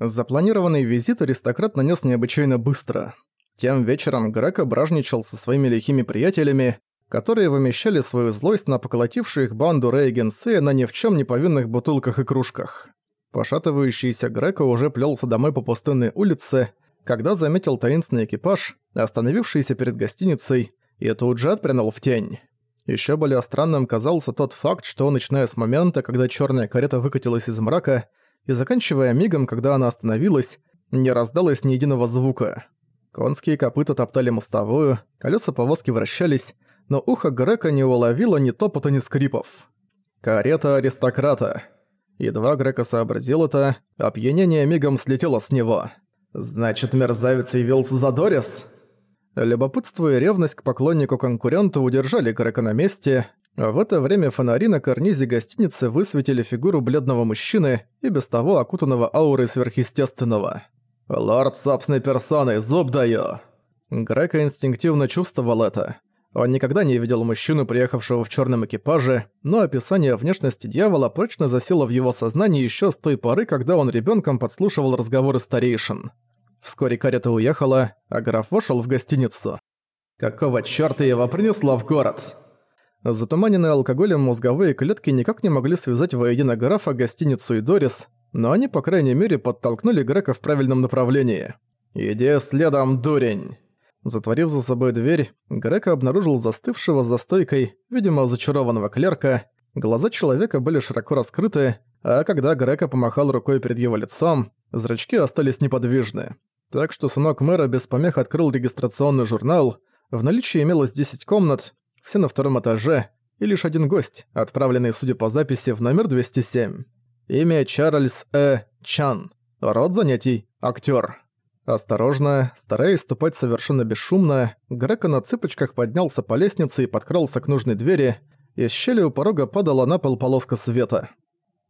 Запланированный визит аристократ нанес необычайно быстро. Тем вечером Грека бражничал со своими лихими приятелями, которые вымещали свою злость на поколотившую их банду Рейгенсея на ни в чем не повинных бутылках и кружках. Пошатывающийся Грека уже плелся домой по пустынной улице, когда заметил таинственный экипаж, остановившийся перед гостиницей, и тут же отпрянул в тень. Еще более странным казался тот факт, что, начиная с момента, когда черная карета выкатилась из мрака, и заканчивая мигом, когда она остановилась, не раздалось ни единого звука. Конские копыта топтали мостовую, колеса повозки вращались, но ухо Грека не уловило ни топота, ни скрипов. Карета аристократа. Едва Грека сообразил это, опьянение мигом слетело с него. «Значит, мерзавец явился за Дорис?» Любопытство и ревность к поклоннику-конкуренту удержали Грека на месте, в это время фонари на карнизе гостиницы высветили фигуру бледного мужчины и без того окутанного аурой сверхъестественного. «Лорд собственной персоной, зуб даю!» Грека инстинктивно чувствовал это. Он никогда не видел мужчину, приехавшего в черном экипаже, но описание внешности дьявола прочно засело в его сознании еще с той поры, когда он ребенком подслушивал разговоры старейшин. Вскоре карета уехала, а граф вошел в гостиницу. «Какого чёрта его принесло в город?» Затуманенные алкоголем мозговые клетки никак не могли связать воедино графа, гостиницу и Дорис, но они, по крайней мере, подтолкнули Грека в правильном направлении. «Иди следом, дурень!» Затворив за собой дверь, Грека обнаружил застывшего за стойкой, видимо, зачарованного клерка. Глаза человека были широко раскрыты, а когда Грека помахал рукой перед его лицом, зрачки остались неподвижны. Так что сынок мэра без помех открыл регистрационный журнал. В наличии имелось 10 комнат, все на втором этаже, и лишь один гость, отправленный, судя по записи, в номер 207. Имя Чарльз Э. Чан. Род занятий – актер. Осторожно, стараясь ступать совершенно бесшумно, Грека на цыпочках поднялся по лестнице и подкрался к нужной двери. Из щели у порога падала на пол полоска света.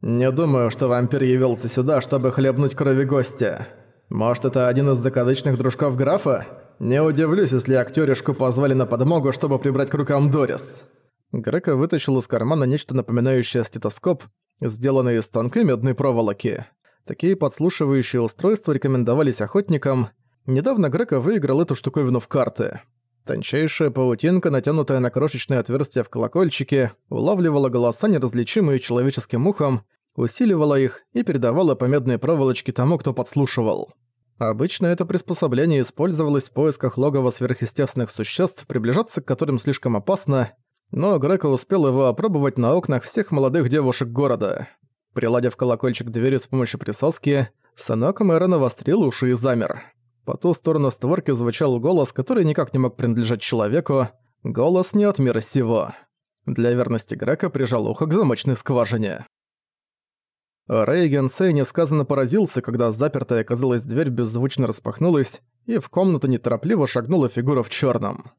«Не думаю, что вампир явился сюда, чтобы хлебнуть крови гостя. Может, это один из закадычных дружков графа?» Не удивлюсь, если актёришку позвали на подмогу, чтобы прибрать к рукам Дорис. Грека вытащил из кармана нечто напоминающее стетоскоп, сделанный из тонкой медной проволоки. Такие подслушивающие устройства рекомендовались охотникам. Недавно Грека выиграл эту штуковину в карты. Тончайшая паутинка, натянутая на крошечное отверстие в колокольчике, улавливала голоса, неразличимые человеческим ухом, усиливала их и передавала по медной проволочке тому, кто подслушивал. Обычно это приспособление использовалось в поисках логова сверхъестественных существ, приближаться к которым слишком опасно, но Грека успел его опробовать на окнах всех молодых девушек города. Приладив колокольчик двери с помощью присоски, сынок мэра навострил уши и замер. По ту сторону створки звучал голос, который никак не мог принадлежать человеку, голос не от мира сего. Для верности Грека прижал ухо к замочной скважине. Рейген Сэй несказанно поразился, когда запертая оказалась дверь беззвучно распахнулась, и в комнату неторопливо шагнула фигура в черном.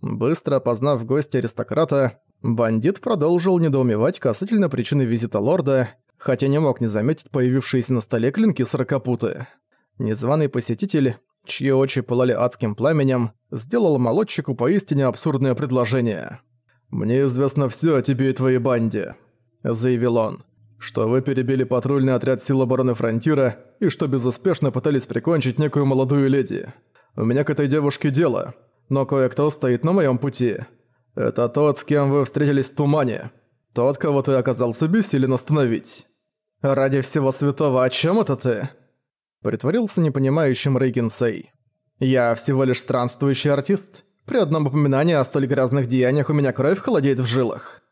Быстро опознав гостя аристократа, бандит продолжил недоумевать касательно причины визита лорда, хотя не мог не заметить появившиеся на столе клинки сорокопуты. Незваный посетитель, чьи очи пылали адским пламенем, сделал молодчику поистине абсурдное предложение. «Мне известно все о тебе и твоей банде», — заявил он что вы перебили патрульный отряд сил обороны Фронтира и что безуспешно пытались прикончить некую молодую леди. У меня к этой девушке дело, но кое-кто стоит на моем пути. Это тот, с кем вы встретились в тумане. Тот, кого ты оказался бессилен остановить. Ради всего святого, о чем это ты? Притворился непонимающим Рейгенсей. Я всего лишь странствующий артист. При одном упоминании о столь грязных деяниях у меня кровь холодеет в жилах.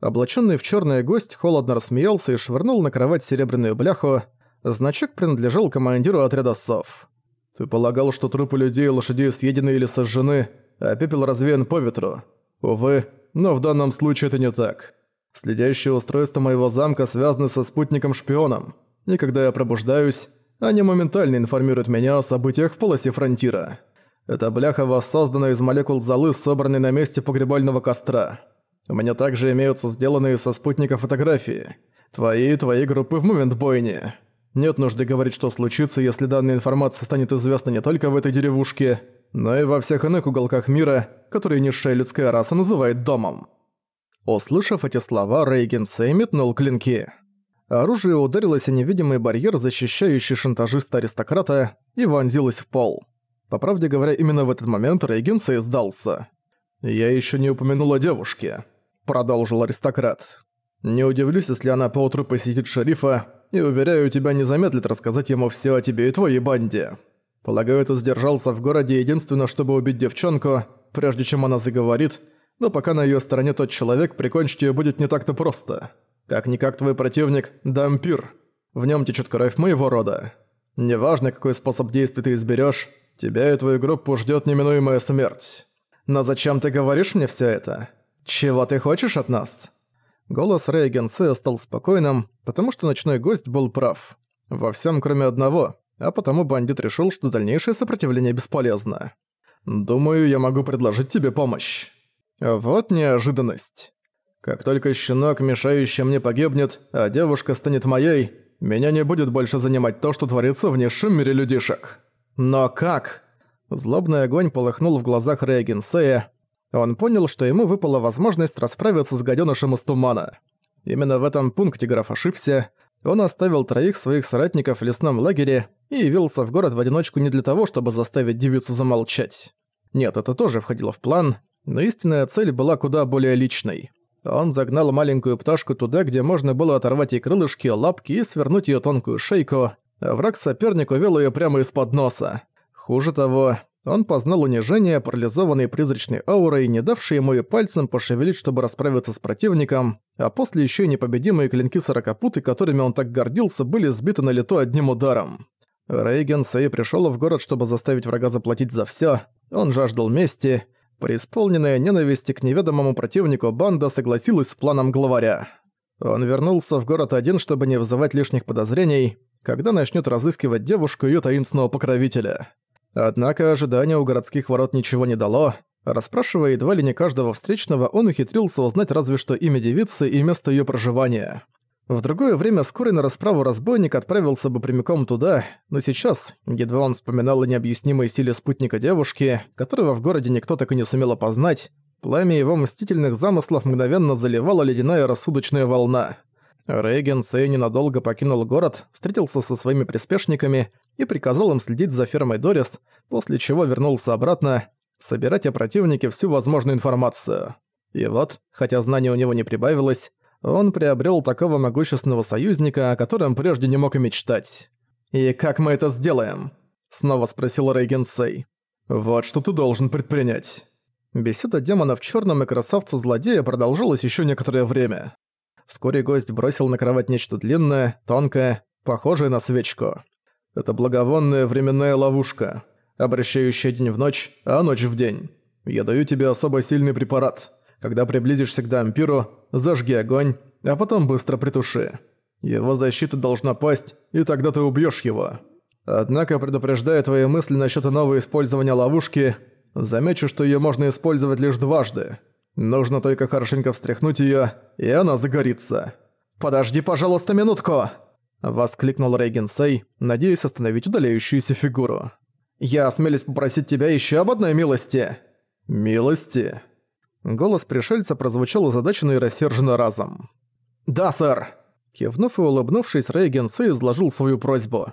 Облаченный в черный гость холодно рассмеялся и швырнул на кровать серебряную бляху. Значок принадлежал командиру отряда сов. «Ты полагал, что трупы людей и лошадей съедены или сожжены, а пепел развеян по ветру? Увы, но в данном случае это не так. Следящие устройства моего замка связаны со спутником-шпионом, и когда я пробуждаюсь, они моментально информируют меня о событиях в полосе фронтира. Эта бляха воссоздана из молекул золы, собранной на месте погребального костра». У меня также имеются сделанные со спутника фотографии. Твои и твоей группы в момент бойни. Нет нужды говорить, что случится, если данная информация станет известна не только в этой деревушке, но и во всех иных уголках мира, которые низшая людская раса называет домом». Услышав эти слова, Рейген Сэй метнул клинки. Оружие ударилось о невидимый барьер, защищающий шантажиста-аристократа, и вонзилось в пол. По правде говоря, именно в этот момент Рейгенсей сдался. «Я еще не упомянул о девушке», — продолжил аристократ. «Не удивлюсь, если она поутру посетит шерифа, и, уверяю тебя, не замедлит рассказать ему все о тебе и твоей банде. Полагаю, ты сдержался в городе единственно, чтобы убить девчонку, прежде чем она заговорит, но пока на ее стороне тот человек, прикончить ее будет не так-то просто. Как-никак твой противник – дампир. В нем течет кровь моего рода. Неважно, какой способ действия ты изберешь, тебя и твою группу ждет неминуемая смерть. Но зачем ты говоришь мне все это? Чего ты хочешь от нас?» Голос Рейген Сэ стал спокойным, потому что ночной гость был прав. Во всем, кроме одного, а потому бандит решил, что дальнейшее сопротивление бесполезно. «Думаю, я могу предложить тебе помощь». Вот неожиданность. Как только щенок, мешающий мне, погибнет, а девушка станет моей, меня не будет больше занимать то, что творится в низшем мире людишек. Но как? Злобный огонь полыхнул в глазах Рейгенсея. Он понял, что ему выпала возможность расправиться с гаденышем из тумана. Именно в этом пункте граф ошибся. Он оставил троих своих соратников в лесном лагере и явился в город в одиночку не для того, чтобы заставить девицу замолчать. Нет, это тоже входило в план, но истинная цель была куда более личной. Он загнал маленькую пташку туда, где можно было оторвать ей крылышки, лапки и свернуть ее тонкую шейку, а враг-соперник увел ее прямо из-под носа. Хуже того, он познал унижение, парализованной призрачной аурой, не давшей ему и пальцем пошевелить, чтобы расправиться с противником, а после еще и непобедимые клинки сорокопуты, которыми он так гордился, были сбиты на лету одним ударом. Рейген Сэй пришел в город, чтобы заставить врага заплатить за все. Он жаждал мести, Преисполненная ненависти к неведомому противнику банда согласилась с планом главаря. Он вернулся в город один, чтобы не вызывать лишних подозрений, когда начнет разыскивать девушку ее таинственного покровителя. Однако ожидание у городских ворот ничего не дало. Расспрашивая едва ли не каждого встречного, он ухитрился узнать разве что имя девицы и место ее проживания. В другое время скорый на расправу разбойник отправился бы прямиком туда, но сейчас, едва он вспоминал о необъяснимой силе спутника девушки, которого в городе никто так и не сумел опознать, пламя его мстительных замыслов мгновенно заливала ледяная рассудочная волна. Рейген Сэй ненадолго покинул город, встретился со своими приспешниками и приказал им следить за фермой Дорис, после чего вернулся обратно, собирать о противнике всю возможную информацию. И вот, хотя знаний у него не прибавилось, он приобрел такого могущественного союзника, о котором прежде не мог и мечтать. «И как мы это сделаем?» — снова спросил Рейген Сей. «Вот что ты должен предпринять». Беседа демона в черном и красавца-злодея продолжилась еще некоторое время. Вскоре гость бросил на кровать нечто длинное, тонкое, похожее на свечку. Это благовонная временная ловушка, обращающая день в ночь, а ночь в день. Я даю тебе особо сильный препарат. Когда приблизишься к дампиру, зажги огонь, а потом быстро притуши. Его защита должна пасть, и тогда ты убьёшь его. Однако, предупреждая твои мысли насчёт нового использования ловушки, замечу, что её можно использовать лишь дважды. Нужно только хорошенько встряхнуть её, и она загорится. «Подожди, пожалуйста, минутку!» Воскликнул Рейген Сей, надеясь остановить удаляющуюся фигуру. «Я осмелюсь попросить тебя ещё об одной милости». «Милости?» Голос пришельца прозвучал озадаченно и рассерженно разом. «Да, сэр!» Кивнув и улыбнувшись, Рейген Сэй изложил свою просьбу.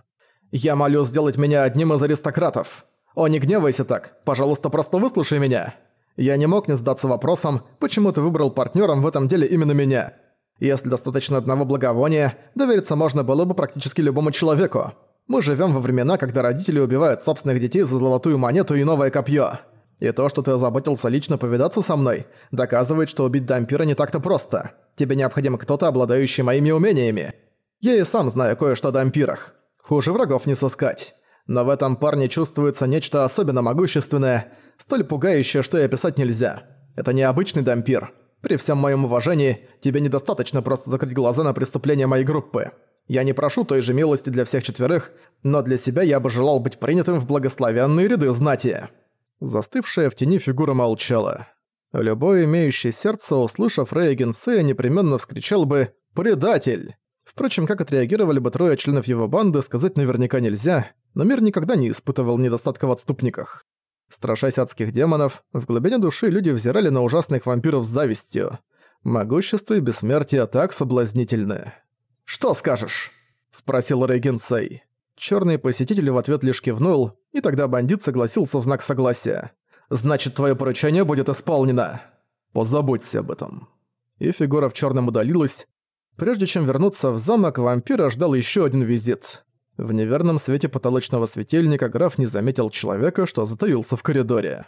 «Я молю сделать меня одним из аристократов. О, не гневайся так. Пожалуйста, просто выслушай меня. Я не мог не сдаться вопросом, почему ты выбрал партнером в этом деле именно меня. Если достаточно одного благовония, довериться можно было бы практически любому человеку. Мы живем во времена, когда родители убивают собственных детей за золотую монету и новое копье. И то, что ты озаботился лично повидаться со мной, доказывает, что убить дампира не так-то просто. Тебе необходим кто-то, обладающий моими умениями. Я и сам знаю кое-что о дампирах. Хуже врагов не сыскать. Но в этом парне чувствуется нечто особенно могущественное, столь пугающее, что и описать нельзя. Это необычный дампир. При всем моем уважении, тебе недостаточно просто закрыть глаза на преступления моей группы. Я не прошу той же милости для всех четверых, но для себя я бы желал быть принятым в благословенные ряды знати». Застывшая в тени фигура молчала. Любой имеющий сердце, услышав Сея, непременно вскричал бы «Предатель!». Впрочем, как отреагировали бы трое членов его банды, сказать наверняка нельзя, но мир никогда не испытывал недостатка в отступниках. Страшась адских демонов, в глубине души люди взирали на ужасных вампиров с завистью. Могущество и бессмертие так соблазнительны. «Что скажешь?» – спросил Рейгенсей. Черный посетитель в ответ лишь кивнул, и тогда бандит согласился в знак согласия. «Значит, твое поручение будет исполнено!» «Позаботься об этом». И фигура в черном удалилась. Прежде чем вернуться в замок, вампира ждал еще один визит. В неверном свете потолочного светильника граф не заметил человека, что затаился в коридоре.